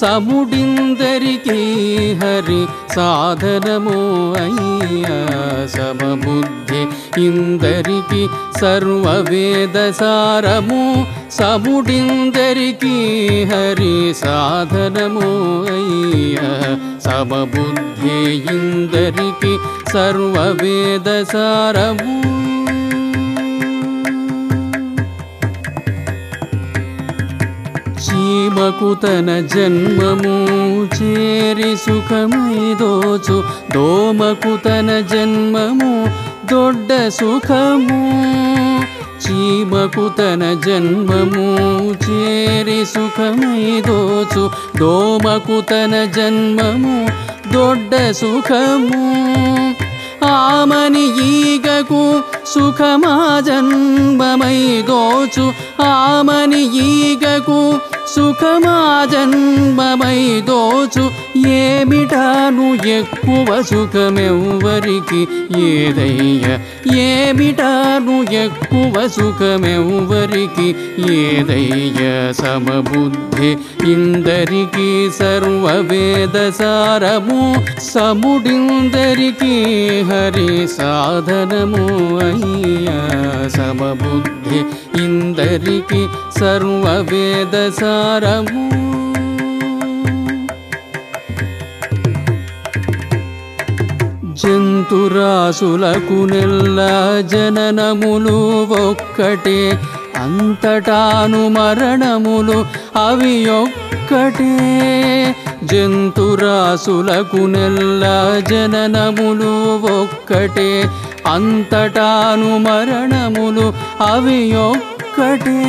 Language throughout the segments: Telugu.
సముడిందరికి హరి సాధనము అయ్యా సమబుద్ధి ఇందరికి సర్వవేద సారము సముడిందరికి హరి సాధనము అయ్యా సమబుద్ధి ఇందరికి సర్వవేద సారము చీమకు తన జన్మము చేరి సుఖమైదోచు. దోమకు తన జన్మము దొడ్డ సుఖము. చీమకు తన జన్మము చేరి సుఖమైదోచు. దోమకు తన జన్మము దొడ్డ సుఖము. ఆమని ఈగకు సుఖమా జన్మమై దోచు. ఆమని ఈగకు సుఖమా జన్మమై దోచు ఏమిటాను ఎక్కువ సుఖమెవ్వరికి? ఏదయ్య ఏమిటాను ఎక్కువ సుఖమెవ్వరికి? ఏదయ్య సమబుద్ధి ఇందరికి సర్వవేద సారము సముడిందరికి హరి సాధనము అయ్యా. సమబుద్ధి ఇందరికి సర్వవేద సారము. జంతురాసులకు నెల్ల జననములు ఒక్కటే అంతటాను మరణములు అవి ఒక్కటే. జంతురాసులకు నెల్ల జననములు ఒక్కటే అంతటాను మరణములు అవి ఒక్కటే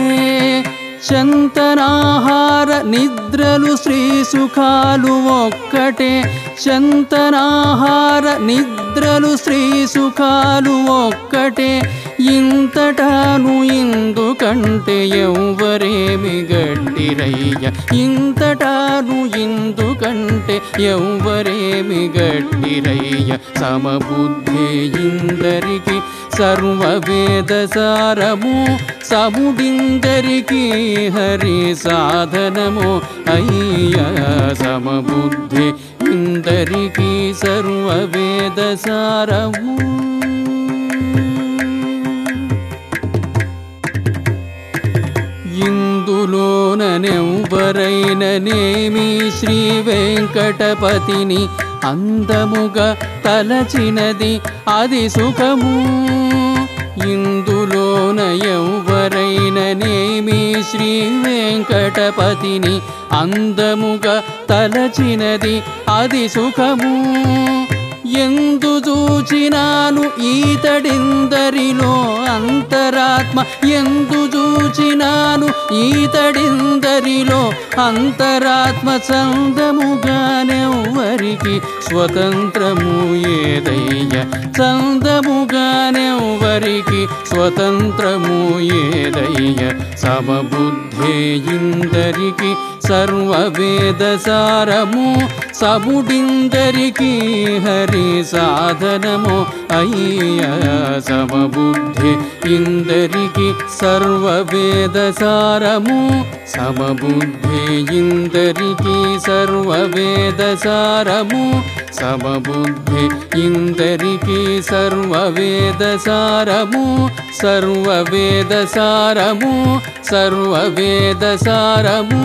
చంతనాహార నిద్రలు శ్రీ సుఖాలు ఒక్కటే చంతనాహార నిద్రలు శ్రీ సుఖాలు ఒక్కటే. ఇంతటాను ఇందుకంటే ఎవ్వరేమి గట్టిరయ్య ఇంతటాను ఇందుకంటే ఎవ్వరేమి గట్టిరయ్య సమబుద్ధి ఇందరికి సర్వవేద సారము సముడిందరికి హరి సాధనము అయ్య. సమబుద్ధి ఇందరికి సర్వవేద సారము ఇందులోననెవ్వరైననేమి శ్రీ వెంకటపతిని అందముగా తలచినది అది సుఖము. ఇందులోన ఎవరైననేమి శ్రీ వెంకటపతిని అందముగా తలచినది అది సుఖము. ఎందు చూచినాను ఈతడిందరిలో అంతరాత్మ ఎందు చూచినాను ఈతడిందరిలో అంతరాత్మ చందముగానెవ్వరికి స్వతంత్రము ఏదయ్య? చందముగానే స్వతంత్రము ఏదయ్య సమబుద్ధే ఇందరికి సర్వవేద సారము సముడిందరికి హరి సాధనము అయ్య సమబుద్ధి ఇందరికి సర్వవేద సారము సమబుద్ధి ఇందరికి సర్వవేద సారము సమబుద్ధి ఇందరికి సర్వవేద सर्ववेदसारमु सर्ववेदसारमु।